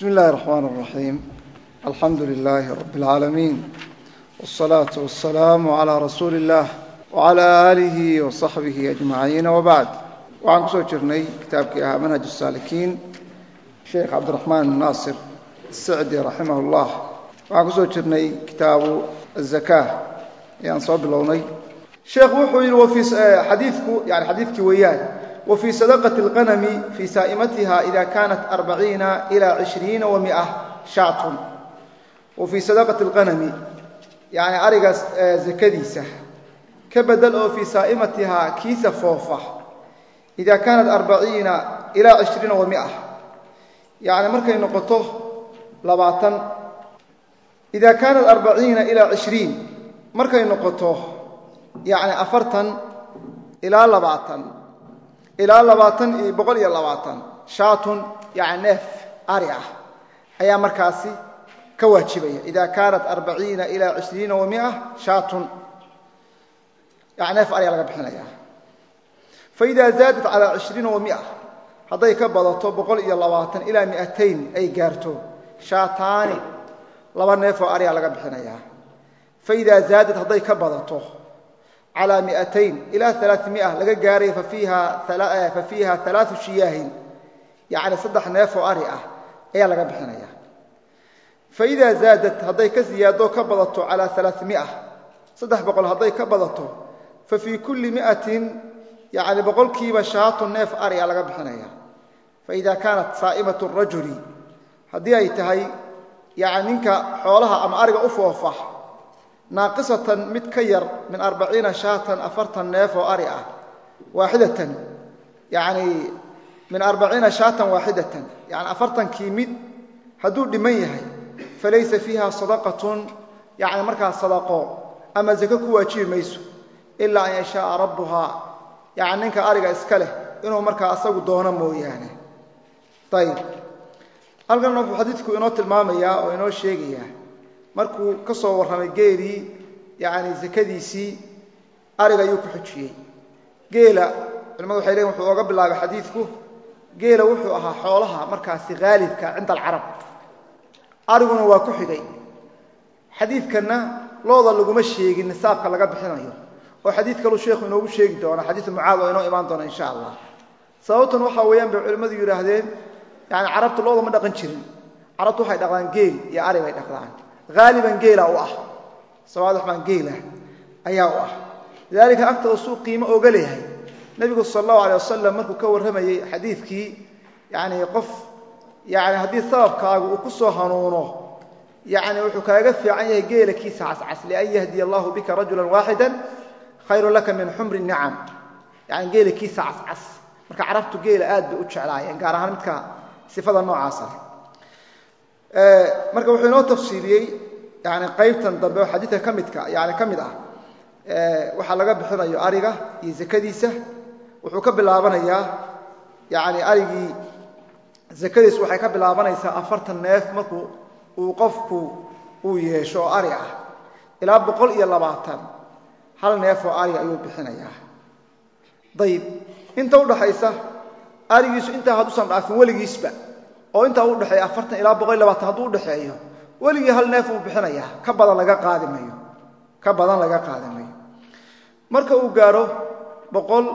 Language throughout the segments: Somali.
بسم الله الرحمن الرحيم الحمد لله رب العالمين والصلاة والسلام على رسول الله وعلى آله وصحبه أجمعين وبعد waxaan kusoo jirnay kitaabkii ahaa manhaj الsaalikiin sheekh cabdiraxmaan naasir sicdi raximah اllah waxaan kusoo jirnay kitaabu الzaka ayaan soo bilownay sheekhu wuxuu yidhi xadiidku yani xadiidkii weeyaan wfii sadaqati اlqanami fii saa'imatiha ida kanat arbaciina ilaa cishriina wami'a shaatun wa fii sadaqati اlqanami yani ariga zakadiisa ka bedel oo fii saa'imatihaa kiisa foofa ida kaanat arbaciina ilaa cishriina wami'a yani markay noqoto labaatan ida kaanat arbaciina ilaa cishriin markay noqoto yani afartan ilaa labaatan ilaa labaatan iyo boqol iyo labaatan. Shaatun yani ari ah ayaa markaasi ka waajibaya. Ida kaanat arbaciina ilaa cishriina wamia shaatun yani neef laga bixinaya. Faida zaadat calaa cishriina wamia hadday ka badato boqol iyo labaatan ilaa miatayn ay gaarto shaataani laba neefoo ariga laga bixinaya. Faida zaadat hadday ka badato calى miatayn ilaa alaa laga gaaray fa fiiha shiyaahin yani saddex neef oo ari ah ayaa laga bixinaya faidaa zaadad hadday ka ziyaado ka badato calaa alaa saddex boqol hadday ka badato fa fii kulli miatin yani boqolkiiba shaatu neef ari a laga bixinaya faida kaanat saa'imat rajuli haddii ay tahay yani ninka xoolaha ama ariga u foofa naaqisatan mid ka yar min arbaciina shaatan afartan neef oo ari ah waaxidatan yani min arbaciina shaatan waaxidatan yani afartankii mid hadduu dhiman yahay falaysa fiiha sadaqatun yani markaa sadaqo ama zako ku waajibi mayso ilaa an yashaaa rabbuhaa yani ninka ariga iska leh inuu markaa asagu doono mooyaane. Ayib halkan wuxuu xadiidku inoo tilmaamayaa oo inoo sheegayaa markuu ka soo warramay geelii yani zakadiisii ariga ayuu ku xujiyey. Geela culimadu waxay leeyiin wuxuu ooga bilaabay xadiidku geela wuxuu ahaa xoolaha markaasi haalibka cinda alcarab. Ariguna waa ku xigay. Xadiidkanna looda laguma sheegin nisaabka laga bixinayo. Oo xadiid kaluu sheekhu inoogu sheegi doona xadiidu mucaad oo inoo imaan doona insha allah. Sababtan waxaa weeyaan bay culimmadu yidhaahdeen yani carabtu looda ma dhaqan jirin. Carabtu waxay dhaqdaan geel iyo ari bay dhaqdaan haaliban geela u ah. Sawaadixbaan geela ayaa u ah. Lidaalika agtooda suu qiimo oga leeyahay. Nebigu sal allahu alay wasalam markuu ka warramayey xadiidkii yani qof yani haddii sababkaagu uu ku soo hanuuno yani wuxuu kaaga fiican yahay geela kiisa cascas lian yahdiya allahu bika rajula waaxida khayru laka min xumri nicam. Yani geela kiisa cascas. Marka carabtu geela aad bay u jeclaayeen gaar ahaan marka wuxuu inoo tafsiiliyey yani qaybtan dambe oo xadiidka ka midka yani ka mid ah waxaa laga bixinayo ariga iyo zakadiisa wuxuu ka bilaabanayaa yani arigii zakadiisu waxay ka bilaabanaysaa afartan neef markuu uu qofku uu yeesho oo ari ah. Ilaa boqol iyo labaatan hal neef oo ari ayuu bixinayaa. Dayib inta udhaxaysa arigiisu intaa hadduusan dhaafin weligiisba oo intaa u dhexeeya afartan ilaa boqol iyo labaatan hadduu hal neef uu bixinayaa. Ka badan laga qaadi mayo. Ka badan laga qaadi marka uu gaaro boqol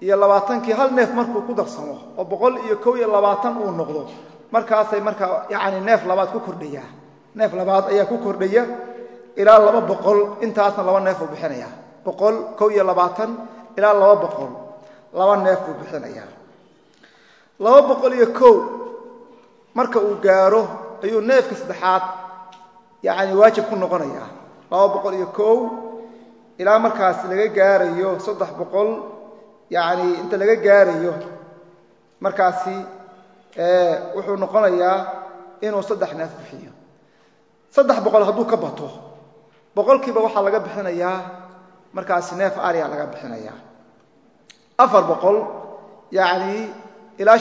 iyo hal neef markuu ku darsamo oo boqol iyo kow iyo labaatan uu noqdo markaasay markaa yani neef labaad ku kordhayaa neef labaad ayaa ku kordhaya ilaa laba boqol intaasna laba neef uu bixinayaa. Boqol kow iyo labaatan ilaa laba boqol. Laba neef buu bixinayaa. Laba boqol iyo kow marka uu gaaro ayuu neefka saddexaad yani waajib ku noqonayaa laba boqol iyo kow ilaa markaas laga gaarayo saddex boqol yani inta laga gaarayo markaasi wuxuu noqonayaa inuu saddex neef bixiyo. Saddex boqol hadduu ka bato boqolkiiba waxaa laga bixinayaa markaasi neef ariya laga bixinayaa afar boqol yani ilaa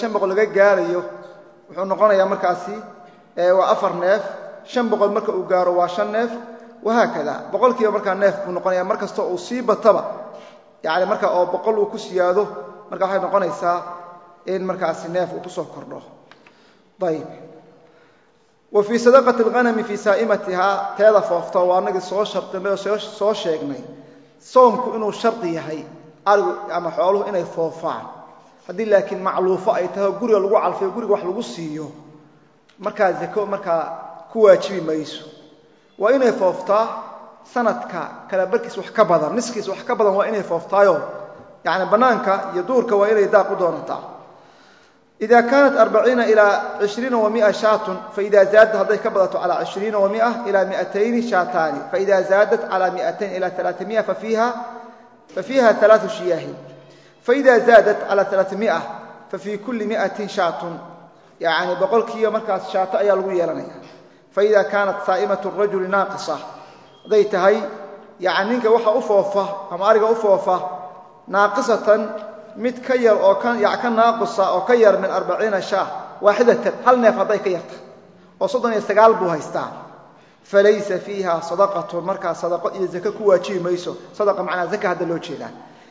shan boqol laga gaarayo wuxuu noqonayaa markaasi waa afar neef shan boqol marka uu gaaro waa shan neef wahaakada boqolkiiba markaa neef buu noqonaya mar uu sii bataba yani marka oo boqol uu ku siyaado marka waxay noqonaysaa in markaasi neef uu ku soo kordho. Ayb wa fii sadaqati alghanami fii saa'imatihaa teeda foofta waa anagii soo shardinay oo soo sheegnay. Soomku inuu shardi yahay arigu ama xooluhu inay foofaan haddii laakiin macluufo ay tahay guriga lagu calfayo guriga wax lagu siiyo markaa zako markaa ku waajibi mayso. Waa inay fooftaa sanadka kala barkiis wax ka badan niskiis wax ka badan waa inay fooftaayo yani bannaanka iyo duurka waa inay daaq u doonataa ida kaanat arbaciina ilaa cishriina wamia shaatun faida zaadat hadday ka badato calaa cishriina wamia ilaa miatayni shaataani. Faida zaadat calaa miatayn ilaa alaaamia fafiiha alaau shiyaahin faida zaadat calaa alaaamia fafii kulli miatin shaatun yani boqolkiiba markaas shaato ayaa lagu yeelanaya faida kaanat saa'imatu rajuli naaqisa hadday tahay yani ninka waxa u foofa ama ariga u foofa naaqisatan mid ka yar oo ka naaqisa oo ka yar min arbaciina shaah waaxidatan hal neef hadday ka yarta oo soddon iyo sagaal buu haystaa falaysa fiiha sadaqatun markaa sadaqo iyo zake ku waajibi mayso sadaqa macnaa zaka hadda loo jeedaa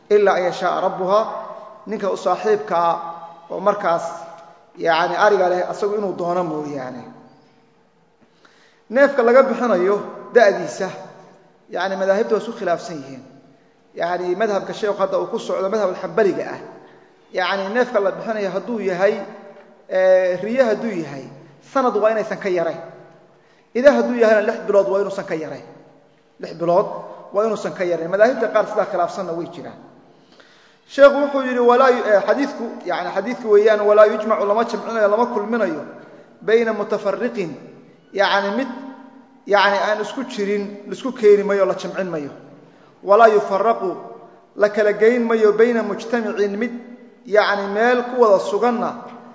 ilaa an yashaaa rabbuha ninka u saaxiibkaa oo markaas yani ariga leh asagu inuu doono mooyaane. Neefka laga bixinayo da'diisa yani madaahibta waa isku khilaafsan yihiin. Yani madhabka sheekhu hadda uu ku socdo madhab xambaliga ah. Yani neefka la bixinayo hadduu yahay riye hadduu yahay sanad waa inaysan ka yarayn ida hadduu yahayna lix bilood waa inuusan ka yarayn lix bilood waa inuusan ka yarayn madaahibta qaar sidaa khilaafsanna way jiraan sheekhu wuxuu yidhi xadiiku yani xadiidku weeyaan walaa yujmacu lama jamcinayo lama kulminayo bayna mutafariqin. Yani mid yani aan isku jirin la isku keeni mayo la jamcin mayo. Walaa yufaraqu la kala geyn mayo bayna mujtamicin mid yani meel ku wada suganna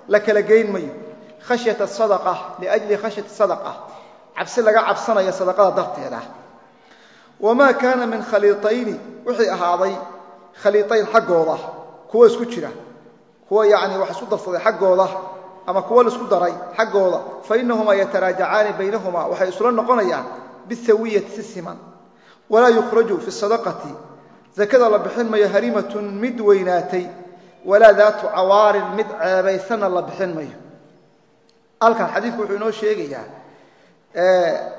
la kala geyn mayo. Khashyata sadaqa liajli khashyati sadaqa. Cabsi laga cabsanayo sadaqada darteeda. Wamaa kaana min khaliiطayni wixii ahaaday khaliiطayn xaggooda kuwa isku jira kuwa yani wax isku darsaday xaggooda ama kuwa la isku daray xaggooda fainahumaa yataraajacaani baynahumaa waxay isula noqonayaan bisawiyati si siman walaa yukhraju fi sadaqati zakada la bixin mayo harimatun mid weynaatay walaa daatu cawaarin mid ceebaysanna la bixin mayo. Halkan xadiidku wuxuu inoo sheegayaa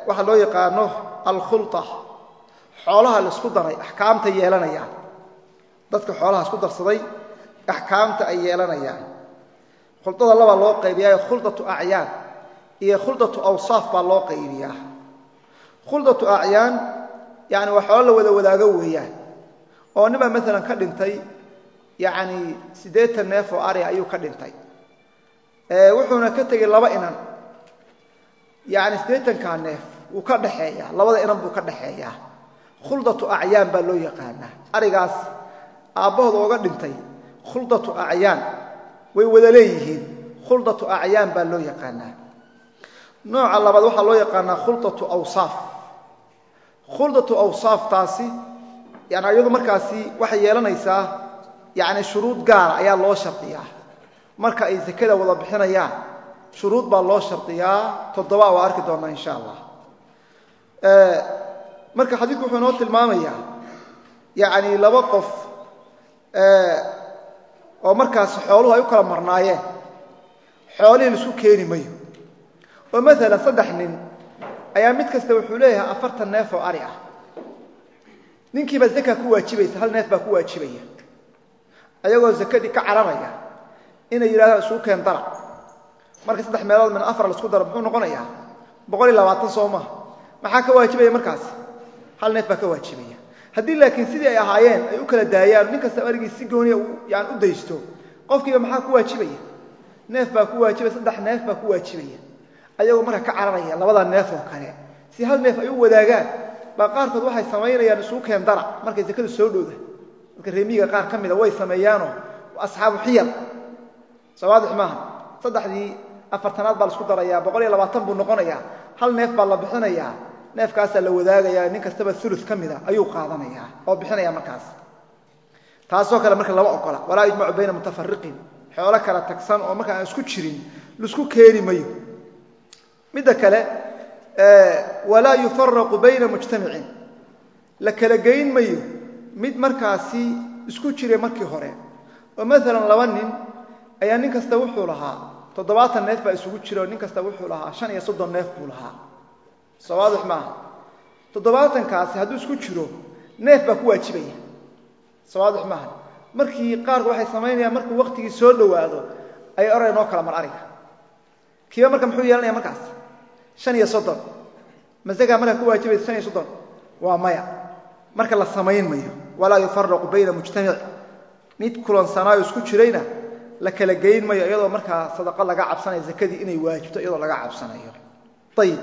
waxaa loo yaqaano alkhulta xoolaha la isku daray axkaamta yeelanayaan dadka xoolaha isku darsaday axkaamta ay yeelanayaan. Khulada labaa loo qaybiyaa khuldatu acyaan iyo khuldatu awsaaf baa loo qaybiyaa. Khuldatu acyaan yani waa xoolo la wada wadaago weeyaan. Oo nin baa maalan ka dhintay yani siddeetan neef oo ari ayuu ka dhintay. Wuxuuna ka tegey laba inan. Yani siddeetankaa neef wuu ka dhaxeeyaa labada inan buu ka dhaxeeyaa. Khuldatu acyaan baa loo yaqaanaa. Arigaas aabbahooda ooga dhintay khuldatu acyaan. Way wada leeyihiin. Khuldatu acyaan baa loo yaqaanaa. Nooca labaad waxaa loo yaqaanaa khuldatu awsaaf. Khuldatu awsaaftaasi yani iyadu markaasi waxay yeelanaysaa yani shuruud gaara ayaa loo shardiyaa. Marka ay zakada wada bixinayaan shuruud baa loo shardiyaa. Toddoba waa arki doonnaa insha allah. Marka xadiidku wuxuu inoo tilmaamayaa yani laba qof oo markaasi xooluhu ay u kala marnaayeen. Xoolihii la isku keeni mayo. Oo maalan saddex nin ayaa mid kasta wuxuu leeyahay afartan neef oo ari ah. Ninkiiba zaka ku waajibaysa hal neef baa ku waajibaya. Ayagoo zakadii ka cararaya inay yidhahdaan isugu keen dara marka saddex meelood min afar la isku daro muxuu noqonayaa? Boqol iyo labaatan soo maha maxaa ka waajibaya markaasi hal neef baa ka waajibaya haddii laakiin sidii ay ahaayeen ay u kala daayaan nin kasta arigii si gooniya yani u daysto qofkiiba maxaa ku waajibaya? Neef baa ku waajibaya saddex neef baa ku waajibaya. Ayagoo marka ka cararaya labada neef oo kale. Si hal neef ay u wadaagaan baa qaarkood waxay samaynayaan isugu keen dara markay zakadu soo dhowda dadka reemiyiga qaar ka mida way sameeyaanoo asxaabu xiyal sawaadix maaha. Saddexdii afartanaad baa la isku darayaa boqol iyo labaatan buu noqonayaa. Hal neef baa la bixinayaa neefkaasaa la wadaagayaa nin kastaba ulu ka mida ayuu qaadanayaa oo bixinaya markaas. Taasoo kale marka lama ogola walaa yujmacu bayna mutafariqin xoolo kala tagsan oo marka aan isku jirin la isku keeni mayo. Midda kale walaa yufaraqu bayna mujtamicin la kala geyn mayo mid markaasi isku jiray markii hore. Oo maalan laba nin ayaa nin kasta wuxuu lahaa toddobaatan neef baa isugu jira oo nin kasta wuxuu lahaa shan iyo soddon neef buu lahaa soo waadix maaha. Toddobaatankaasi hadduu isku jiro neef baa ku waajibaya. Soo waadix maaha. Markii qaarku waxay samaynayaan markuu waktigii soo dhowaado ay oraya noo kala mar ariga kiiba marka muxuu yeelanaya markaas? Shan iyo soddon. Masagaa markaa ku waajibaysa shan iyo soddon? Waa maya. Marka la samayn mayo. Walaa yufaraqu bayna mujtamic. Mid kulansanaayo isku jirayna la kala geyn mayo iyadoo markaa sadaqo laga cabsanayo zakadii inay waajibto iyadoo laga cabsanayo. Ayib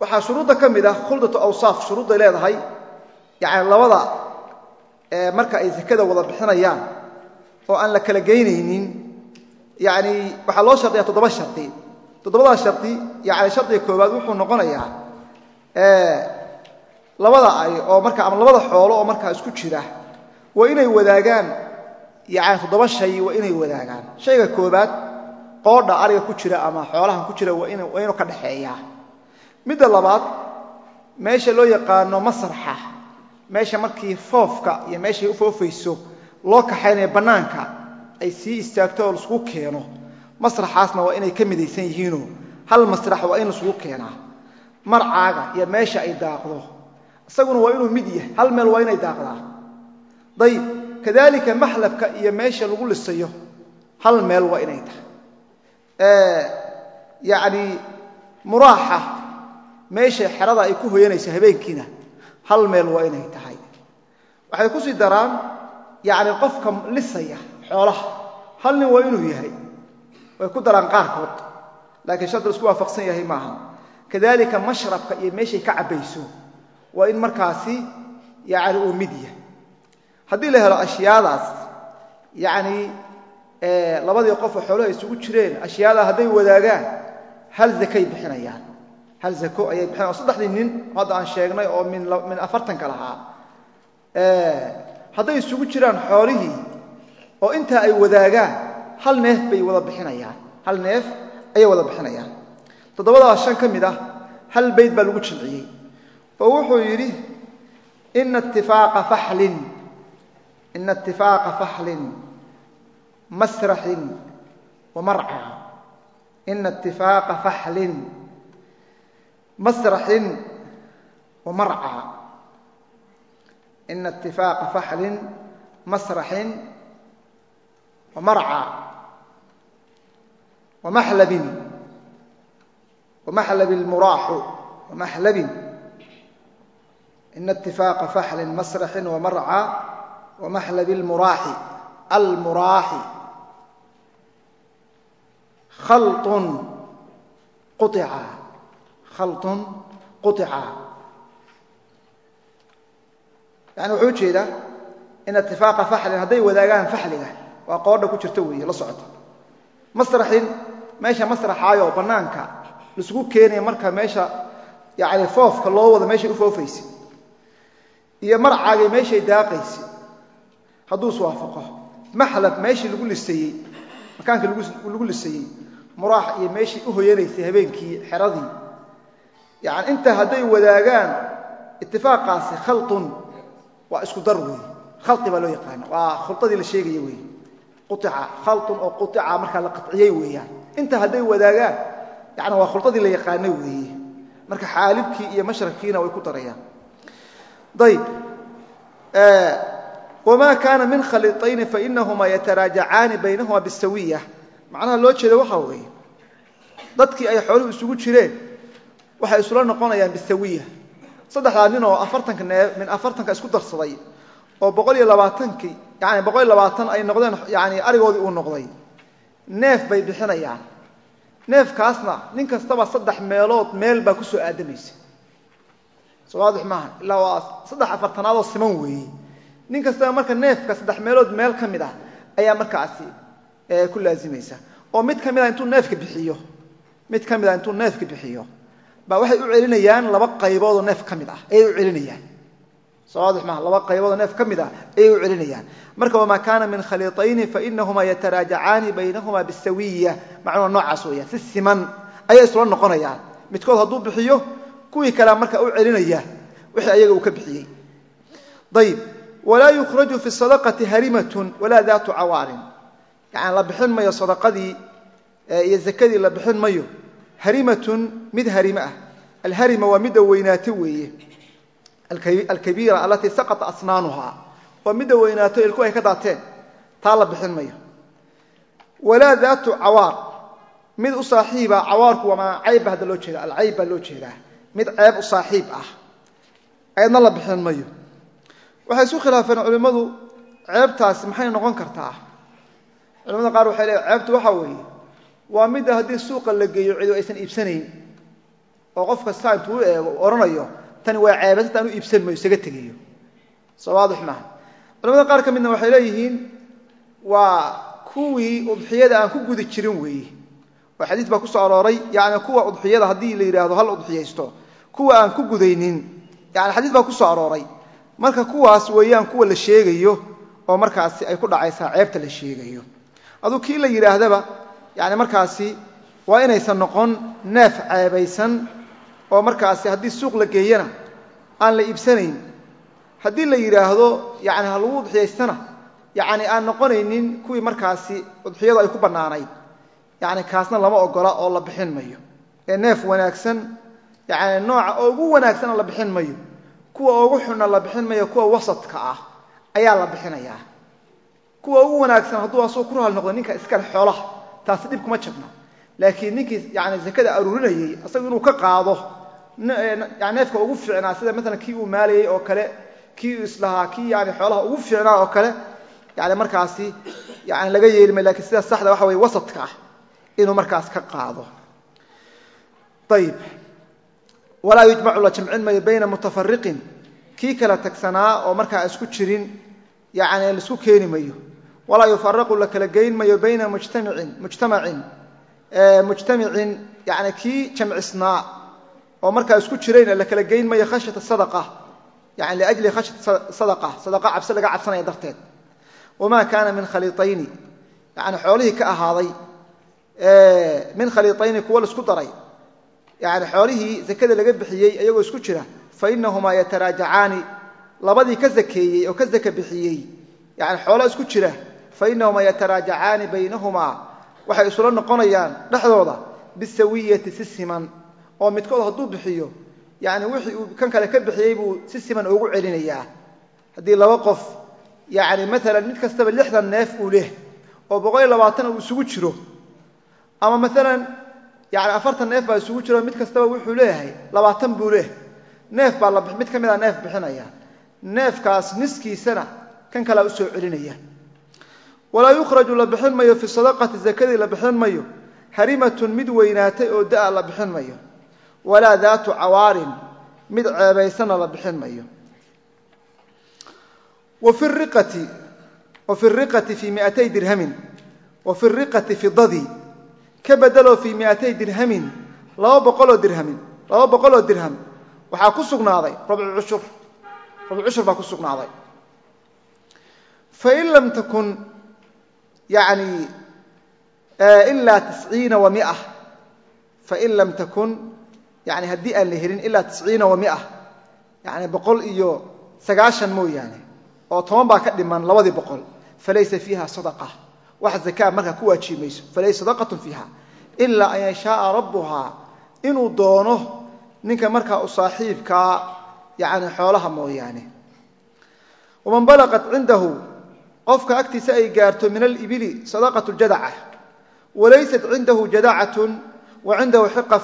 waxaa shuruudda ka mid ah khuldatu awsaaf shuruudday leedahay. Yani labada marka ay zakada wada bixinayaan oo aan la kala geynaynin yani waxaa loo shardiyaa toddoba shardi toddobadaa shardi yani shardiga koowaad wuxuu noqonayaa labada ay oo marka ama labada xoolo oo markaa isku jira waa inay wadaagaan yani toddoba shay waa inay wadaagaan. Shayga koobaad qoodha ariga ku jira ama xoolahan ku jira waa inuu ka dhaxeeyaa midda labaad meesha loo yaqaano masraxa meesha markii foofka iyo meeshay u foofayso loo kaxaynayo bannaanka ay sii istaagto oo laisugu keeno. Masraxaasna waa inay ka midaysan yihiinoo hal masrax waa in laisugu keenaa marcaaga iyo meesha ay daaqdo. Isaguna waa inuu mid yahay. Hal meel waa inay daaqdaa. Dayib kadalika maxlabka iyo meesha lagu lisayo. Hal meel waa inay tahay yacni muraaxa meesha xerada ay ku hoyanayso habeenkiina hal meel waa inay tahay. Waxay ku sii daraan yacni qofka lisaya xoolaha hal nin waa inuu yahay. Way ku daraan qaarkood laakiin shardi isku waafaqsan yahay maaha kadalika mashrabka iyo meeshay ka cabbayso waa in markaasi yacni uu mid yahay. Haddii la helo ashyaadaas labadii qofoo xooluhu ay isugu jireen ashyaadaa hadday wadaagaan hal zakay bixinayaan. Hal zako ayay bixinayan saddexdii nin hadda aan sheegnay oo min afartanka lahaa. Hadday isugu jiraan xoolihii oo intaa ay wadaagaan hal neef bay wada bixinayaan. Hal neef ayay wada bixinayaan. Toddobadaas shan ka mid ah hal bayd baa lagu jimciyey oo wuxuu yidhi ina itifaaqa faxlin. Ina itifaaqa faxlin masraxin wamarca ina itifaaqa faxlin. Masraxin wamarca ina itifaaqa faxlin masraxin wamarca wamaxlabin wamaxlabi lmuraaxu wamaxlabin ina itifaaqa faxlin masraxin wamarca wamaxlabi lmuraaxi almuraaxi khalun quica khalun quطica yani wuxuu u jeedaa in itifaaqa faxlin hadday wadaagaan faxliga waa qoodha ku jirta weeye la socota masraxin meesha masraxaayoo bannaanka laisugu keenaya marka meesha yani foofka loo wado meeshay u foofaysa iyo marcaagay meeshay daaqaysa hadduu iswaafaqo. Maxlab meeshii lagu lisayey makaanka lagu lisayey muraax iyo meeshii u hoyanaysay habeenkii xeradii. Yani inta hadday wadaagaan itifaaqaasi khalun waa isku dar weeye khali baa loo yaqaana waa khuladii la sheegaya weeye quica khalun oo quica markaa la qaciyey weeyaan. Inta hadday wadaagaan yani waa khuladii la yaqaana weeye marka xaalibkii iyo mashrabkiina way ku darayaan. Ayb wma kaana min khaliطayni fainahumaa yataraajacaani baynahuma bisawiya. Macnaha loo jeeda waxaa weeye dadkii ay xooluhu isugu jireen waxay isula noqonayaan bisawiya. Saddexdaa nin oo afartanka min afartanka isku darsaday oo boqol iyo labaatankii yani boqol iyo labaatan ay noqdeen yani arigoodii uu noqday. Neef bay bixinayaan. Neefkaasna nin kastaba saddex meelood meel baa ku soo aadamaysa soo waadix maaha ilaa waa saddex afartanaadoo siman weeye nin kastaba marka neefka saddex meelood meel ka mid ah ayaa markaasi ku laazimaysa oo mid ka mid a intuu neefka bixiyo mid ka mid a intuu neefka bixiyo. Baa waxay u celinayaan laba qayboodoo neef ka mid ah ayay u celinayaan. Soo waadix maaha laba qayboodoo neef ka mid ah ayay u celinayaan. Marka wamaa kaana min khaliiطayni fainahumaa yataraajacaani baynahuma bisawiya. Macnuha noocaas weeyaan si siman ayay isula noqonayaan. Midkood hadduu bixiyo kuwii kalea marka u celinaya wixii ayaga uu ka bixiyey. Ayb walaa yukhraju fi sadaqati harimatun walaa daatu cawaarin. Yani la bixin mayo sadaqadii iyo zakadii la bixin mayo. Harimatun mid harime ah. Alharima waa midda weynaato weeye. Alkabiira alatii saqata asnaanuhaa waa midda weynaato ilku ay ka daateen. Taa la bixin mayo. Walaa daatu cawaar. Mid u saaxiiba cawaarku waa cayba hadda loo jeeda alcayb baa loo jeedaa. Mid ceeb u saaxiib ah. Ayadna la bixin mayo. Waxay isu khilaafeen culimmadu ceebtaasi maxay noqon kartaa? Culimada qaar waxay leeyn ceebtu waxaa weeye waa midda haddii suuqa la geeyo cidu aysan iibsanayn oo qof kastaa intuu u eego odhanayo tani waa ceebasata aan u iibsan mayo isaga tegayo. Soo waadix maaha. Culamada qaar ka midna waxay leeyihiin waa kuwii udxiyada aan ku gudi jirin weeye oo xadiis baa ku soo arooray yani kuwa udxiyada haddii la yidhaahdo hal udxiyaysto kuwa aan ku gudaynin. Yani xadiis baa ku soo arooray. Marka kuwaas weeyaan kuwa la sheegayo oo markaasi ay ku dhacaysaa ceebta la sheegayo. Aduu kii la yidhaahdaba yani markaasi waa inaysan noqon neef ceebaysan oo markaasi haddii suuq la geeyana aan la iibsanayn. Haddii la yidhaahdo yani ha lagu udxiyaystana yani aan noqonaynin kuwii markaasi udxiyadu ay ku bannaanayd. Yani kaasna lama ogola oo la bixin mayo. Ee neef wanaagsan yani nooca ugu wanaagsanna la bixin mayo kuwa ugu xunna la bixin mayo kuwa wasadka ah ayaa la bixinayaa. Kuwa ugu wanaagsan hadduu asuu ku raali noqdo ninka iskale xoolaha taasi dhib kuma jabna laakiin ninkii yani zakada aruurinayey isagu inuu ka qaado neefka ugu fiicnaa sida maalan kii uu maalayey oo kale kii islahaa kii yani xoolaha ugu fiicnaa oo kale yani markaasi yani laga yeeli mayo lakiin sida saxda waxa weye wasadka ah inuu markaas ka qaado. Ayib walaa yujmacu la jamcin mayo bayna mutafariqin kii kala tagsanaa oo markaa isku jirin yani la isku keeni mayo walaa yufaraqu la kala geyn mayo bayna mujtamicin mujtamacin mujtamicin yani kii jamcisnaa oo markaa isku jirayna la kala geyn mayo khashyata sadaqa yani liajli khashyata sadaqa sadaqa cabsi laga cabsanaya darteed. Wamaa kaana min khaliiayni yani xoolihii ka ahaaday min khaliiayni kuwa la isku daray. Yani xoolihii zakada laga bixiyey iyagoo isku jira fainahumaa yataraajacaani labadii ka zakeeyey oo ka zaka bixiyey. Yani xoolo isku jira fainahumaa yataraajacaani baynahumaa waxay isula noqonayaan dhexdooda bisawiyati si siman oo midkood hadduu bixiyo yani wixii uu kan kale ka bixiyey buu si siman ugu celinayaa. Haddii laba qof yani maalan mid kastaba lixdan neef uu leh oo boqol iyo labaatan uu isugu jiro ama maalan yani afartan neef baa isugu jiro mid kastaba wuxuu leeyahay labaatan buu leh neef baa mid ka mid a neef bixinaya. Neefkaas niskiisana kan kalea u soo celinaya walaa yukhraju la bixin mayo fi sadaqati zakadii la bixin mayo. Harimatun mid weynaatay oo da la bixin mayo. Walaa daatu cawaarin mid ceebaysana la bixin mayo. Wa fi riqati fii miatay dirhamin wa fi riqati fidadii ka bedeloo fii miatay dirhamin laba boqoloo dirhamin laba boqoloo dirham. Waxaa ku sugnaaday rabcu cushur. Rabcu cushur baa ku sugnaaday. Fain lam takun yani ilaa tisciina wa mia fain lam takun yani haddii aan la helin ilaa tisciina wa mia yani boqol iyo sagaashan mooyaane oo toban baa ka dhiman labadii boqol. Falaysa fiiha sadaqa. Wax zakaa markaa ku waajibi mayso. Falaysa sadaqatun fiiha. Ilaa an yashaaa rabbuhaa inuu doono ninka markaa u saaxiibkaa yani xoolaha qofka agtiisa ay gaarto min alibili sadaqatu ljadaca walaysat cindahu jadacatun wa cindahu xiqa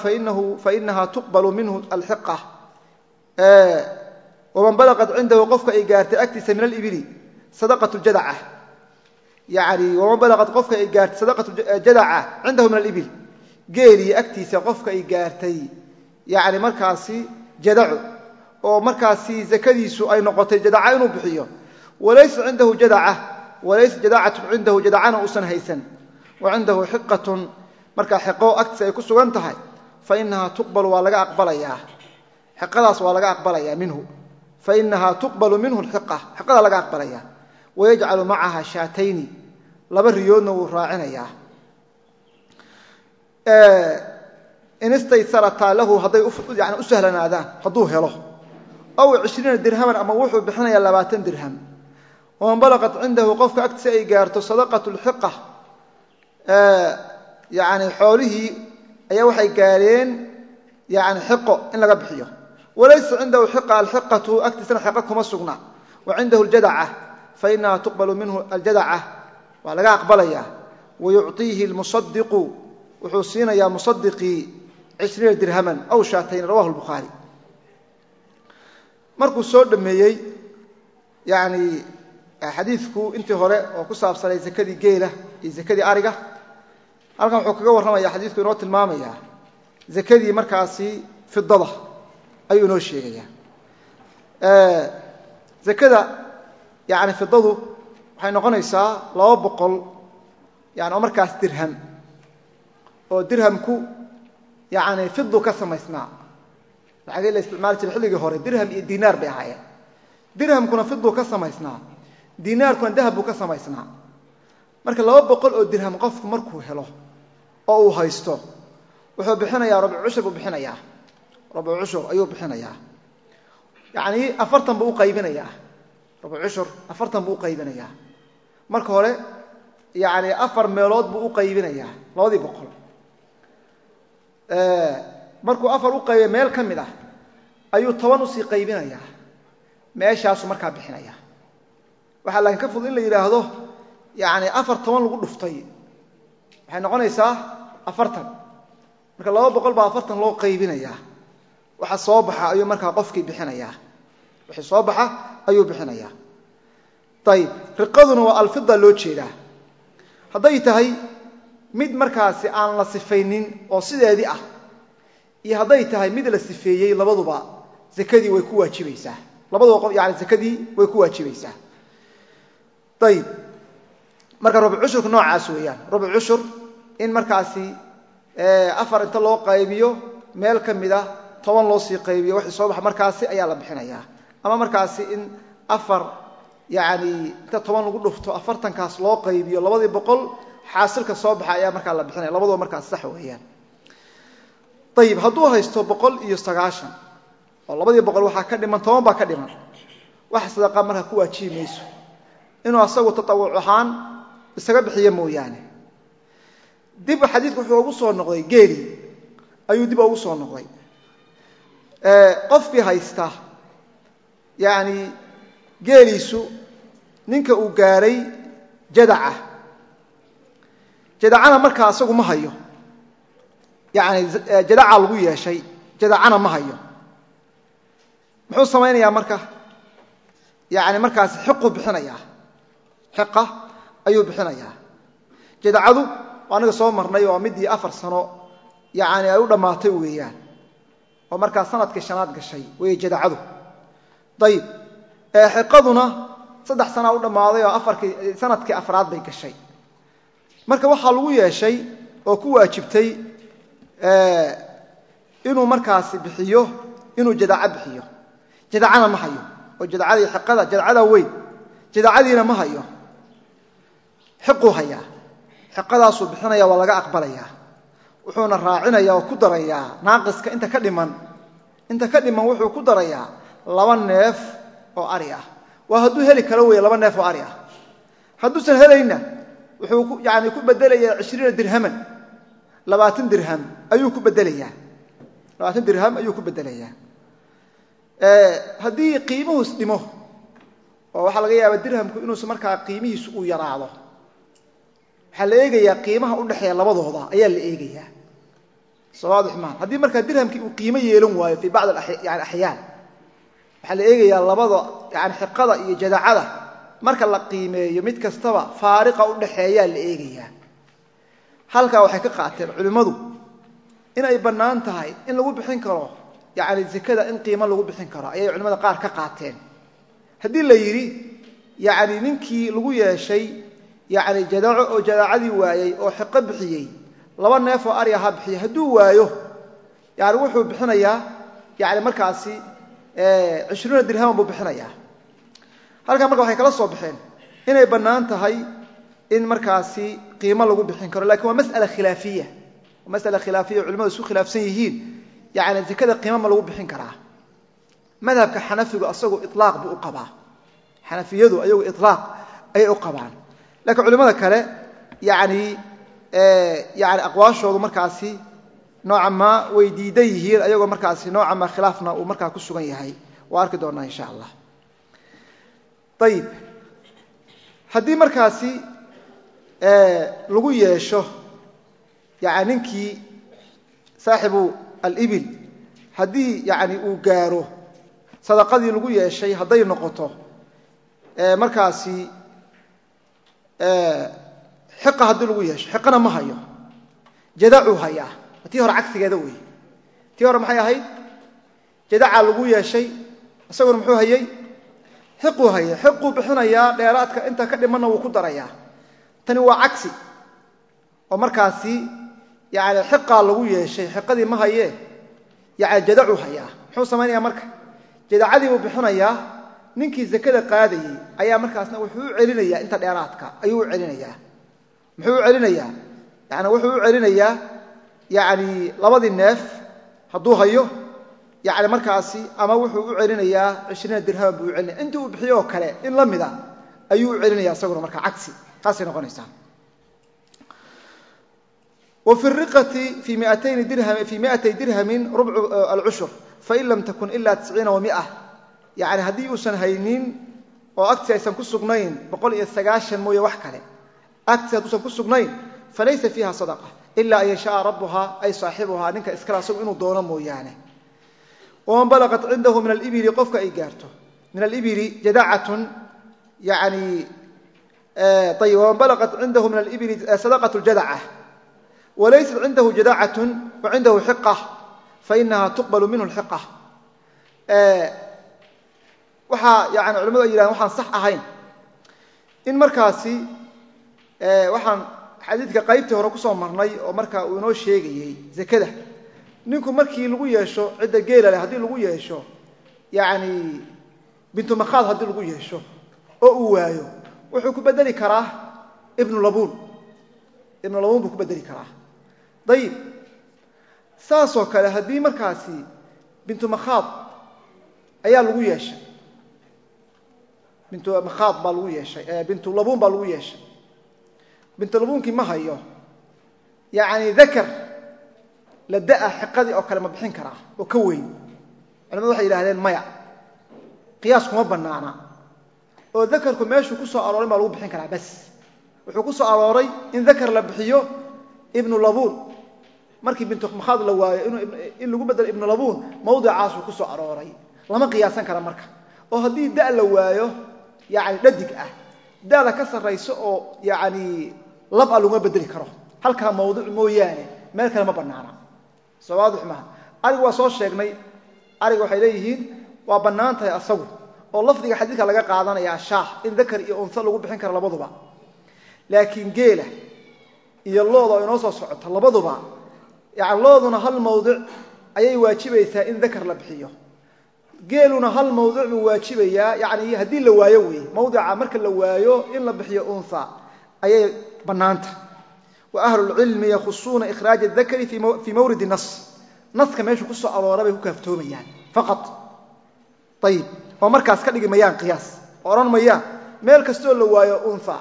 fainaha tuqbalu minhu alxiqa waman balaqat cindahu qofka ay gaartay agtiisa min alibili sadaqatu ljadaca yani waman balaqat qofka ay gaartay sadaqatu jadaca cindahu min alibil. Geeliyi agtiisa qofka ay gaartay yani markaasi jadaco oo markaasi zakadiisu ay noqotay jadaca inuu bixiyo. Walaysa cindahu jadaca walaysa jadacatun cindahu jadacana uusan haysan wa cindahu xiqatun markaa xiqo agtiisa ay ku sugan tahay fa inahaa tuqbalu waa laga aqbalayaa. Xiqadaas waa laga aqbalayaa minhu. Fa inahaa tuqbalu minhu xiqa xiqadaa laga aqbalayaa. Wayajcalu macaha shaatayni laba riyoodna wuu raacinayaa. In istaysarataa lahu hadday u sahlanaadaan hadduu helo. Aw cishriina dirhaman waman balaqat cindahu qofka agtiisa ay gaarto sadaqatu lxiqa yani xoolihii ayaa waxay gaadheen yani xiqo in laga bixiyo. Walaysa cindahu xiqa alxiqatu agtiisana xiqo kuma sugna. Wa cindahu ljadaca fainaha tuqbalu minhu aljadaca. Waa laga aqbalaya. Wayucطiihi lmusadiqu wuxuu siinayaa musadiqii cishriina dirhaman aw shaatayn rawahu lbukhaari markuu soo dhameeyey yani xadiidku intii hore oo ku saabsanay zakadii geela iyo zakadii ariga halkan wuxuu kaga warramaya xadiidku inoo tilmaamaya zakadii markaasi fidada ayuu inoo sheegaya. Zakada yani fidadu waxay noqonaysaa laba boqol yani oo markaas dirham oo dirhamku yani fidu ka samaysnaa. Lacagii la isticmaali jiray xilligii hore dirham iyo dinaar bay ahaayeen. Dirhamkuna fidu ka samaysnaa dinaarkuna dahab buu ka samaysnaa. Marka laba boqol oo dirham qofku markuu helo oo uu haysto wuxuu bixinayaa rabcu cushur buu bixinayaa. Rabcu cushur ayuu bixinayaa. Yacni afartan buu u qaybinayaa. Rabcu cushur afartan buu u qaybinayaa. Marka hore yacni afar meelood buu u qaybinayaa labadii boqol. Markuu afar u qaybiya meel ka mid ah ayuu toban u sii qaybinayaa. Meeshaasuu markaa bixinaya waxaa laakiin ka fudud in la yidhaahdo yani afar toban lagu dhuftay. Waxay noqonaysaa afartan. Marka laba boqol baa afartan loo qaybinayaa. Waxa soo baxa ayuu markaa qofkii bixinayaa. Wixii soo baxa ayuu bixinayaa. Ayib riqaduna waa alfida loo jeedaa. Hadday tahay mid markaasi aan la sifaynin oo sideedii ah iyo hadday tahay mid la sifeeyey labaduba zakadii way ku waajibaysaa. Labaduba yani zakadii way ku waajibaysaa ayib marka rubu cushurka noocaas weeyaan. Rubu cushur in markaasi afar inta loo qaybiyo meel ka mida toban loo sii qaybiyo wixii soo baxa markaasi ayaa la bixinayaa. Ama markaasi in afar yani inta toban lagu dhufto afartankaas loo qaybiyo labadii boqol xaasilka soo baxa ayaa markaa la bixinaya. Labaduba markaas sax weeyaan. Ayib hadduu haysto boqol iyo sagaashan oo labadii boqol waxaa ka dhiman toban baa ka dhiman. Wax sadaqa markaa ku waajibi mayso inuu asagu tatawuc ahaan isaga bixiyo mooyaane. Dib xadiidku wuxuu ugu soo noqday geeli ayuu dib ugu soo noqday. Qofkii haysta yani geeliisu ninka uu gaaray jadaca. Jadacana markaa asagu ma hayo. Yani jadaca lagu yeeshay jadacana ma hayo. Muxuu samaynayaa marka? Yani markaasi xiquu bixinayaa xiqa ayuu bixinayaa. Jadacadu aniga soo marnay oo midii afar sano yani ay u dhammaatay weeyaan. Oo markaa sannadkii shanaad gashay wey jadacadu ayib xiqaduna saddex sanaa u dhammaaday oo aarkii sannadkii afraad bay gashay. Marka waxaa lagu yeeshay oo ku waajibtay inuu markaasi bixiyo inuu jadaca bixiyo. Jadacana ma hayo oo jadacadii xiqada jadacada weyn jadacadiina ma hayo xiquu hayaa. Xiqadaasuu bixinaya waa laga aqbalayaa wuxuuna raacinaya oo ku darayaa naaqiska inta ka dhiman. Inta ka dhiman wuxuu ku darayaa laba neef oo ari ah. Waa hadduu heli karo weeye laba neef oo ari ah. Hadduusan helayna wuxuu yani ku bedelayaa ishriina dirhaman. Labaatan dirham ayuu ku bedelayaa labaatan dirham ayuu ku bedelayaa haddii qiimuhu isdhimo oo waxaa laga yaabaa dirhamku inuusa markaa qiimihiisu uu yaraado waxaa la eegayaa qiimaha udhexeeya labadooda ayaa la eegayaa sowaadixmaan haddii markaa dirhamkii uu qiimo yeelan waayo fii bacd yani axyaan waxaa la eegayaa labada yani xiqada iyo jadacada marka la qiimeeyo mid kastaba faariqa udhexeeyaa la eegayaa. Halkaa waxay ka qaateen culimmadu inay bannaan tahay in lagu bixin karo yani zekada in qiimo lagu bixin karo ayay culimmada qaar ka qaateen. Haddii la yidhi yani ninkii lagu yeeshay yani jadaco oo jadaacadii waayey oo xiqo bixiyey laba neef oo ari ahaa bixiyey hadduu waayo yani wuxuu bixinayaa yani markaasi cishruuna dirhaman buu bixinayaa. Halkaa marka waxay kala soo baxeen inay bannaan tahay in markaasi qiimo lagu bixin karo laakiin waa masala khilaafiya masala khilaafiya culimadu isku khilaafsan yihiin yani zekada qiimo ma lagu bixin karaa. Madhabka xanafigu asagu ilaaq buu u qabaa xanafiyadu ayagu ilaaq ayay u qabaan lakiin culimada kale yani yani aqwaashoodu markaasi nooca maa way diidan yihiin ayagoo markaasi nooca maa khilaafna uu markaa ku sugan yahay. Waa arki doonaa insha allah ayib haddii markaasi lagu yeesho yani ninkii saaxibu alibil haddii yani uu gaaro sadaqadii lagu yeeshay hadday noqoto markaasi xiqa haddii lagu yeesho xiqana ma hayo. Jadacuu hayaa tii hore cagsigeeda wey tii hore maxay ahayd? Jadacaa lagu yeeshay isaguna muxuu hayey xiquu hayay xiquu bixinayaa dheeraadka inta ka dhimanna wuu ku darayaa tani waa cagsi. Oo markaasi yani xiqaa lagu yeeshay xiqadii ma hayee yani jadacuu hayaa muxuu samaynayaa marka? Jadacadii buu bixinayaa ninkii zakada qaadayey ayaa markaasna wuxuu u celinayaa inta dheeraadka ayuu u celinayaa. Muxuu u celinayaa? Yani wuxuu u celinayaa yani labadii neef hadduu hayo yani markaasi ama wuxuu u celinayaa ishriina dirhaman buu u celinaya intii uu bixiyo oo kale in la mida ayuu u isaguna marka cagsi. Taasay noqonaysaa. Wa fi riqati fii miatay dirhamin rubcu alcushur fain lam takun ila tisciina wa mia yani haddii uusan haynin oo agti aysan ku sugnayn boqol iyo sagaashan mooye wax kale. Agti hadduusan ku sugnayn falaysa fiiha sadaqa ila an yashaaa rabbuhaa ay saaxibuhaa ninka iskale asagu inuu doono mooyaane. Waman balaqat cindahu min alibili qofka ay gaarto min alibili jadacatun yani ayb waman balaqat cindahu min alibili sadaqat ljadaca walaysat cindahu jadacatun wa cindahu xiqa fainaha tuqbalu minhu lxiqa waxaa yani culamadu ay yidhahdeen waxaan sax ahayn. In markaasi waxaan xadiidka qaybtii hore ku soo marnay oo marka uu inoo sheegayey zakada. Ninku markii lagu yeesho cidda geela leh haddii lagu yeesho yani bintu makhaad haddii lagu yeesho oo uu waayo wuxuu ku bedeli karaa ibnu labuun. Ibnu labuun buu ku bedeli karaa. Dayib. Saasoo kale haddii markaasi bintu makhaad ayaa lagu yeeshay bintu makhaad baa lagu yeeshay bintu labuun baa lagu yeeshay. Bintu labuunkii ma hayo. Yani dakar la da'a xiqadii oo kale ma bixin karaa oo ka weyn. Culamadu waxay yidhahdeen maya. Qiyaas kuma bannaana. Oo dakarku meeshuu ku soo arooray baa lagu bixin karaa bas. Wuxuu ku soo arooray in dakar la bixiyo ibnu labuun. Markii bintu makhaad la waayo in lagu bedelo ibnu labuun mawdicaasuu ku soo arooray. Lama qiyaasan kara marka. Oo haddii da la waayo yani dhadig ah dada ka sarrayso oo yani lab a laguma bedeli karo. Halkaa mawduuc mooyaane meel kale ma bannaana. Soo waadix maaha waa soo sheegnay ariga waxay leeyihiin waa bannaan tahay asagu oo lafdiga xadiidka laga qaadanaya shaah in dakar iyo unsa lagu bixin karo labaduba. Laakiin geela iyo looda oo inoo soo socota labaduba yani looduna hal mawdic ayay waajibaysaa in dakar la bixiyo geeluna hal mawduuc buu waajibayaa yani haddii la waayo wey mawdica marka la waayo in la bixiyo unha ayay bannaanta. Wa ahlulcilmi yakhusuuna ikhraaja adakari fii mawridi nas. Naska meeshu ku soo aroora bay ku kaaftoomayaan faqad ayib oo markaas ka dhigi mayaan qiyaas. Oo odhan mayaan meel kastoo la waayo unha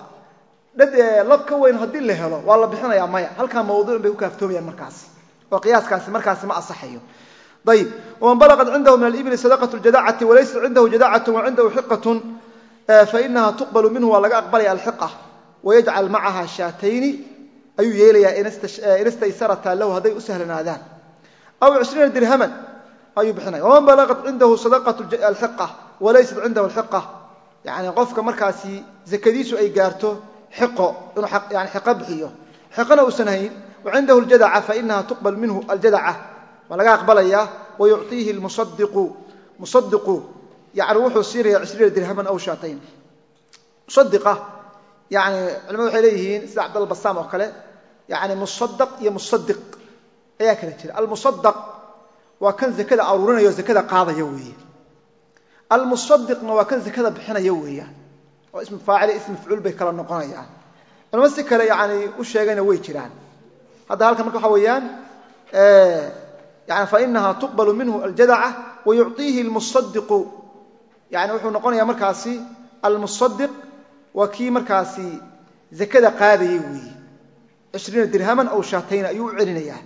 lab ka weyn haddii la helo waa la bixinayaa maya. Halkaa mawduuc bay ku kaaftoomayaan markaas. Oo qiyaaskaasi markaasi ma asaxayo ayb wman balaqat cindahu min alibli sadaqat ljadacati walaysat cindahu jadacatu wa cindahu xiqatun fainaha tuqbalu minhu waa laga aqbalaya alxiqa wayajcal macaha shaatayni ayuu yeelayaa in istaysarata lahu hadday u sahlanaadaan. Aw cishriina dirhaman ayuu bixinaya. Waman balaqat cindahu sadaqat alxiqa walaysat cindahu alxiqa yani qofka markaasi zakadiisu ay gaarto xiqo inuu yani xiqo bixiyo xiqona uusan hayn wa cindahu ljadaca fainaha tuqbal minhu aljadaca waa laga aqbalaya wayuciihi musadiqu musadiqu yani wuxuu siinaya cishriina dirhaman aw shaatayn. Musadiqa yani culimadu waxay leeyihiin sida cabdalla basaam oo kale yani musadaq iyo musadiq ayaa kala jira. Almusadaq waa kan zakada aruurinaya o zakada qaadaya weeye. Almusadiqna waa kan zakada bixinaya weeyaan oo ismu faacil ism mafcuul bay kala noqonayaan. Culimo si kale yani u sheegayna way jiraan. Hadda halkan marka waxa weeyaan yani fainaha tuqbalu minhu aljadaca wayuciihi lmusadiqu yani wuxuu noqonaya markaasi almusadiq waa kii markaasi zakada qaadayay weeye cishriina dirhaman aw shaatayna ayuu u celinayaa.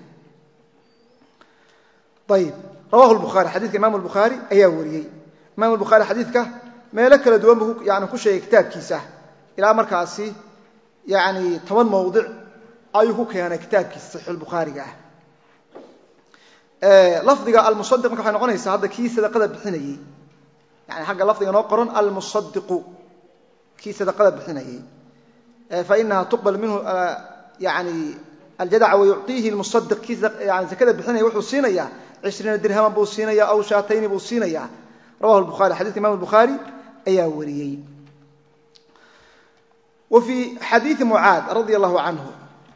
Ayib rawahu lbukhaari xadidka imam lbukhaari ayaa wariyey. Imam lbukhaari xadiidka meelo kala duwan buu yani ku sheegay kitaabkiisa. Ilaa markaasi yani toban mawdic ayuu ku keenay kitaabkiisa saxiixulbukhaariga ah lafdiga almusadiq marka waxay noqonaysaa hadda kii sadaqada bixinayey yani xagga lafdiga noo qoran almusadiqu kii sadaqada bixinayey fainaha tuqbal minhu yani aljadaca wayucطiihi lmusadiq kii yani zakada bixinaya wuxuu siinayaa cishriina dirhaman buu siinaya aw shaatayni buu siinaya rawahu lbukhari xadidka imam lbukhaari ayaa wariyey. Wa xadiidi mucaad radia allahu canhu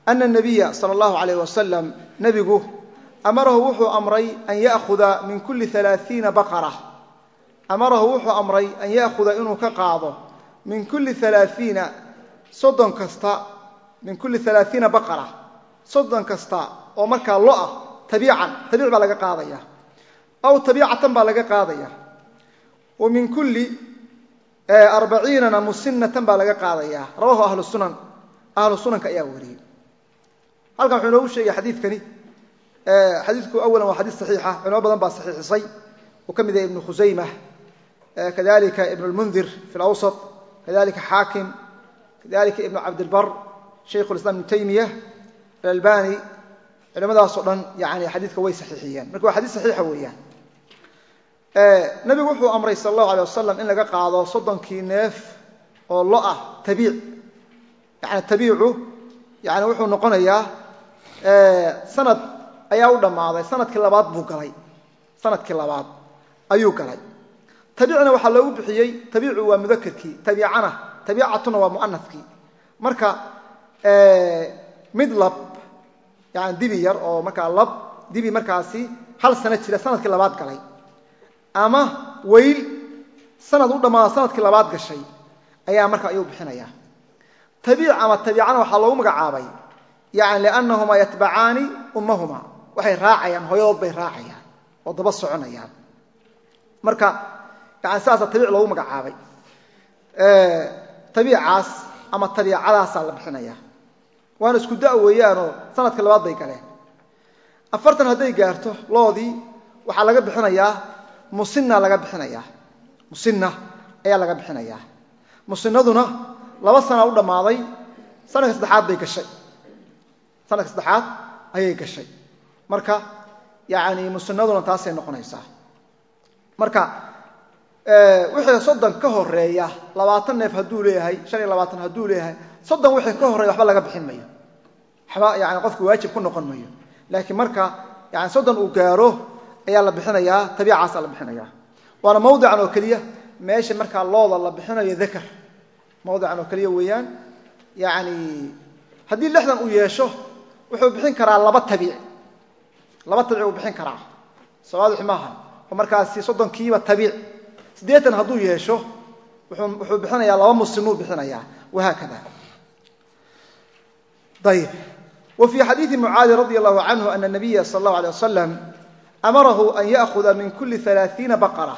ana nabiya sala allahu alayh wasalam nebigu amarahu wuxuu amray an yaahuda min kuli alaaiina baqara amarahu wuxuu amray an yaahuda inuu ka qaado min kuli alaaiina soddon kasta min kuli alaaiina baqara soddon kasta oo markaa lo ah tabiican tabiic baa laga qaadaya aw tabiicatan baa laga qaadaya wa min kulli arbaciinana musinatan baa laga qaadaya rawahu ahlu sunan ahlu ayaa wariyey halkan wuxuu inoogu sheegay xadiidkani xadiidku awalan waa xadiis saxiixa culimo badan baa saxiixisay. Uu ka mid yahay ibnu khusayma kadalika ibn fi lawsat kadalika xaakim kadalika ibnu cabdilbar shaykhu lislam ibnu taymiya alalbani culimadaasoo dhan yani xadiidka way saxiixiyeen marka waa xadiis saxiixa weeyaan. Nabigu wuxuu amray sala allahu alay wasalam in laga qaado soddonkii neef oo lo ah tabiic. Yani tabiicu yani wuxuu noqonayaa sanad ayaa u dhammaaday. Sanadkii labaad buu galay. Sanadkii labaad ayuu galay. Tabiicna waxaa loogu bixiyey tabiicu waa mudakarkii tabiicana tabiicatuna waa mu'anafkii marka mid lab yani dibi yar oo markaa lab dibi markaasi hal sano jira sannadkii labaad galay. Ama weyl sanad u dhammaada sannadkii labaad gashay ayaa marka ayuu bixinaya tabiic ama tabiicana waxaa loogu magacaabay yani liannahumaa yatbacaani ummahuma waxay raacayaan hooyadood bay raacayaan oo daba soconayaan. Marka yani sidaasaa tabiic loogu magacaabay. Tabiicaas ama tabiicadaasaa la bixinaya waana isku da' weeyaanoo sanadka labaad bay galeen. Afartan hadday gaarto loodii waxaa laga bixinayaa musina laga bixinayaa. Musina ayaa laga bixinayaa. Musinaduna laba sana u dhammaaday sanadka saddexaad bay gashay. Sanadka saddexaad ayay gashay marka yani musinaduna taasay noqonaysaa. Marka wixii soddon ka horreeya labaatan neef hadduu leeyahay shan iyo labaatan hadduu leeyahay soddon wixii ka horreeya waxba laga bixin mayo waxba yani qofku waajib ku noqon mayo laakiin marka yani soddon uu gaaro ayaa la bixinayaa tabiicaasaa la bixinaya waana mawdican oo keliya meesha markaa looda la bixinayo dakar mawdican oo keliya weeyaan yani haddii lixdan uu yeesho wuxuu bixin karaa laba tabiic laba tabiic uu bixin karaa. Sawaadix maaha. Oo markaasi soddonkiiba tabiic. Siddeetan hadduu yeesho wuxuu bixinayaa laba muslimuu bixinayaa. Wahaakada ayb wa xadiidi mucaadi radi allahu canhu ana nabiya sala allahu alay wasalam amarahu an yaahuda min kuli alaaiina baqara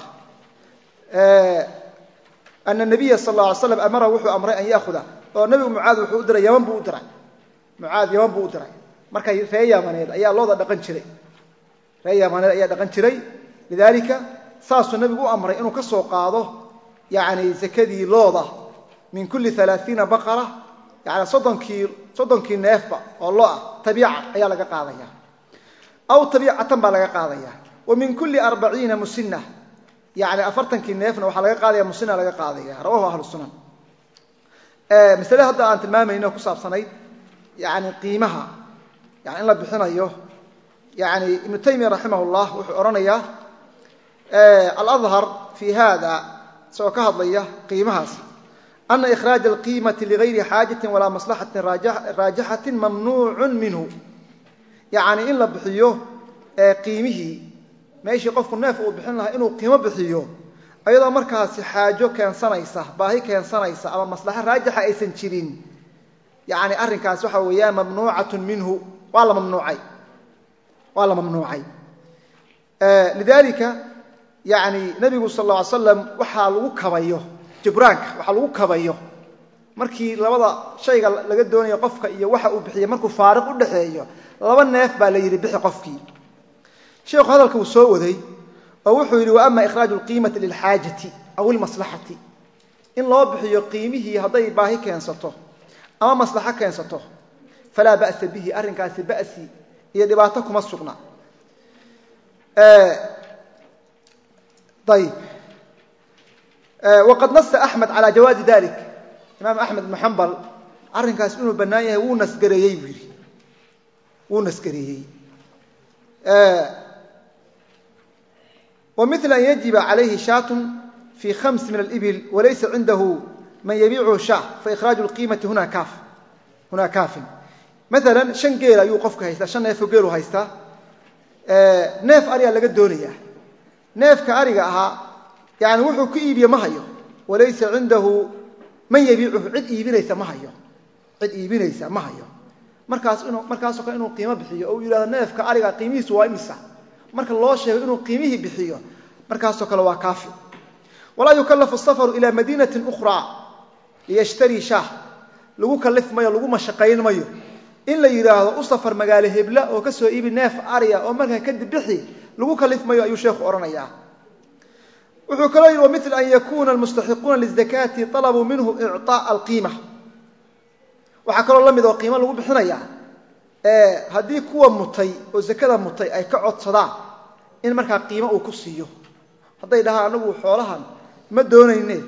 ana nabiya sal la alay slam amarahu wuxuu amray an yaahuda oo nebigu mucaad wuxuu u diray yaman buu u diray. Mucaad yaman buu u diray marka ree yamaneed ayaa looda dhaqan jiray. Ree yamaneed ayaa dhaqan jiray. Lidaalika saasuu nebigu u amray inuu ka soo qaado yani zakadii looda min kuli alaaiina baqara yani soddonkii soddonkii neefba oo lo ah tabiica ayaa laga qaadaya. Aw tabiicatan baa laga qaadaya. Wa min kuli arbaciina musina yani afartankii neefna waxaa laga qaadaya musina laga qaadaya. Rawahu ahlu sunan. Masale hadda aan tilmaamayno ku saabsanayd yani qiimaha yani in la bixinayo yani ibnu taymiya raximah llah wuxuu odhanayaa aladhar fi hada isagoo ka hadlaya qiimahaas. Ana ikhraaja alqiimati ligayri xaajatin walaa maslaxatin raajixatin mamnuucun minhu. Yani in la bixiyo qiimihii meeshii qofku neef uu bixin lahaa inuu qiimo bixiyo ayadoo markaasi xaajo keensanaysa baahi keensanaysa ama maslaxo raajixa aysan jirin. Yani arrinkaas waxa weeyaan mamnuucatun minhu waa la mamnuucay. Waa la mamnuucay lidalika yani nabigu sal lla ly waxaa lagu kabayo jibraanka waxaa lagu kabayo. Markii labada shayga laga doonayo qofka iyo waxa uu bixiyey markuu faariq u dhexeeyo laba neef baa la yidhi bixi qofkii. Sheekhu hadalka uu soo waday oo wuxuu yidhi wa ama ikhraaju alqiimati lilxaajati aw ilmaslaxati in loo bixiyo qiimihii hadday baahi keensato ama maslaxo keensato falaa ba'sa bihi arrinkaasi ba'si iyo dhibaato kuma sugna waqad nasa axmed calaa jawaazi dalik imaam axmed ibnu xambal arrinkaas inuu bannaan yahay wuu nasgareeyey buu yidhi wuu nasgareeyey wa mila an yajiba calayhi shaatun fi khams min alibil walaysa cindahu man yabiicuhu shaah faikhraju lqiimati huna kaafin maala shan geel ayuu qofka haystaa shan neefoo geelu haystaa. Neef arigaa laga doonayaa. Neefka ariga ahaa yani wuxuu ku iibiye ma hayo. Walaysa cindahu man yabiicuhu cid iibinaysa ma hayo. Cid iibinaysa ma hayo. Markaas inuu markaasoo kale inuu qiimo bixiyo. Oo uu yidhahdo neefka ariga qiimihiisu waa imisa. Marka loo sheego inuu qiimihii bixiyo markaasoo kale waa kaafi. Walaa yukallafu safaru ilaa madiinatin ukhraa liyashtarii shaah. Lagu kallif mayo lagu mashaqayn mayo in la yidhaahdo u safar magaalo hebla oo ka soo iibi neef ariya oo markaa kadib bixi lagu kallif mayo ayuu sheekhu odhanayaa wuxuu kaloo yidhi wamil an yakuuna almustaxiquuna lizakaati alabuu minhu icطaaءa alqiima. Waxaa kaloo la mid oo qiimo lagu bixinaya haddii kuwa mutay oo zakada mutay ay ka codsadaan in markaa qiimo uu ku siiyo. Hadday dhahaan anagu xoolahan ma doonayne.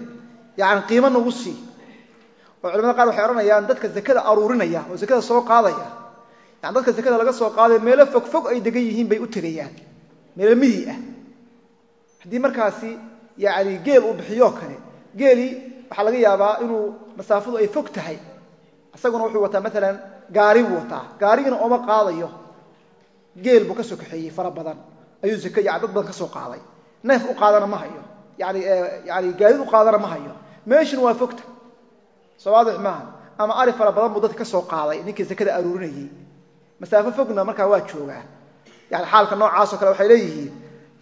Yani qiimo nagu sii oo culamada qaar waxay odhanayaan dadka zakada aruurinaya oo zakada soo qaadaya. Yani dadka zakada laga soo qaadaya meelo fog fog ay degan yihiin bay u tegayaan. Meelo miyi ah. Haddii markaasi yani geel uu bixiyoo kale geelii waxaa laga yaabaa inuu masaafadu ay fog tahay. Isaguna wuxuu wataa maalan gaari wataa. Gaarigina ooma qaadayo geel buu ka soo kaxeeyey fara badan. Ayuu zaka yani dad badan ka soo qaaday. Neef u qaadana ma hayo. Yani yani gaadid u qaadana ma hayo. Meeshuna waa fogta sowaadix maaha ama ari fara badan buu dadka ka soo qaaday ninkii sakada aruurinayey masaafo fogna markaa waa joogaa. Yani xaalka noocaasoo kale waxay leeyihiin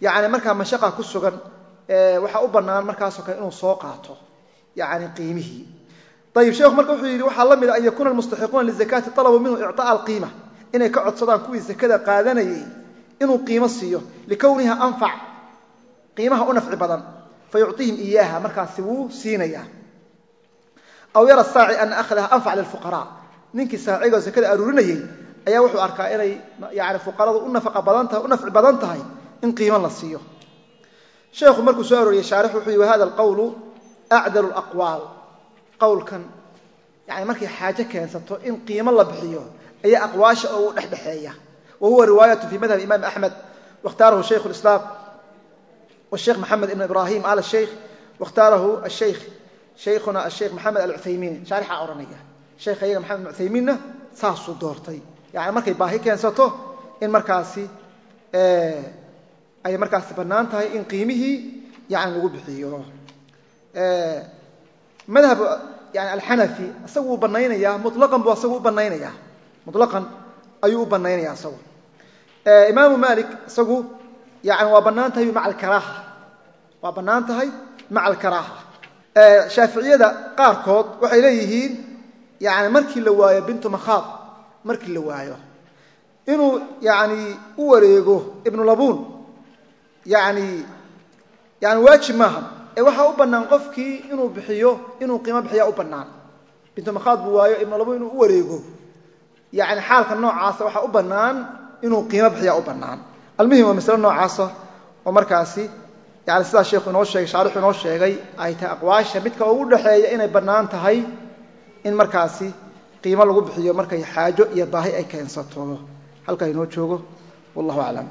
yani markaa mashaqa ku sugan waxaa u banaan markaasoo kale inuu soo qaato yani qiimihii. Ayib sheekhu marka wuxuu yidhi waxaa la mid a an yakuuna almustaxiquuna lizakaati alabuu minhu icطaa'a alqiima. Inay ka codsadaan kuwii sakada qaadanayey inuu qiimo siiyo likowniha anfac qiimaha u nafci badan fa iyaaha markaasi wuu siinayaa aw yara saaci ana akhdaha anfac lilfuqaraa ninkii saacigoo zakada aruurinayey ayaa wuxuu arkaa inay yani fuqaradu u nafci badan tahay in qiimo la siiyo sheekhu markuu soo arooriyey shaarix wuxuu yihi wahada alqowlu acdalu laqwaal qowlkan yani markay xaajo keensato in qiimo la bixiyo ayaa aqwaasha oo u dhexdhexeeya wa huwa riwaayatu fi madhab imaam axmed wakhtaarahu shaykhu lislaam washeikh maxamed ibn ibrahim al sheikh wakhtaarahu asheikh shaykhuna asheikh maxamed alcuthaymiin shaarixaa odhanaya sheekh ayaga maxamed ibn cuthaymiinna saasuu doortay. Yani markay baahi keensato in markaasi ay markaasi bannaan tahay in qiimihii yani lagu bixiyo. Madhab yani alxanafi isagu uu banaynayaa mulaqan buu isagu u banaynayaa mulaqan ayuu u banaynaya isagu imaamu malik isagu yani waa bannaan tahay maca alkaraaha. Waa bannaan tahay maca alkaraaha shaaficiyada qaarkood waxay leeyihiin yani markii la waayo bintu makhaad markii la waayo inuu yani u wareego ibnu labuun yani yani waajib maaha ee waxaa u bannaan qofkii inuu bixiyo inuu qiimo bixiyaa u bannaan. Bintu makhaad buu waayo ibnu labuun inuu u wareego. Yani xaalka noocaasa waxaa u bannaan inuu qiimo bixiyaa u bannaan. Almuhim waa masle noocaasa oo markaasi yani sidaa sheekhu inoo sheegay shaarixu inoo sheegay ay tahay aqwaasha midka ugu dhexeeya inay bannaan tahay in markaasi qiimo lagu bixiyo markay xaajo iyo baahi ay keensato. Halkaa inoo joogo wallahu aclam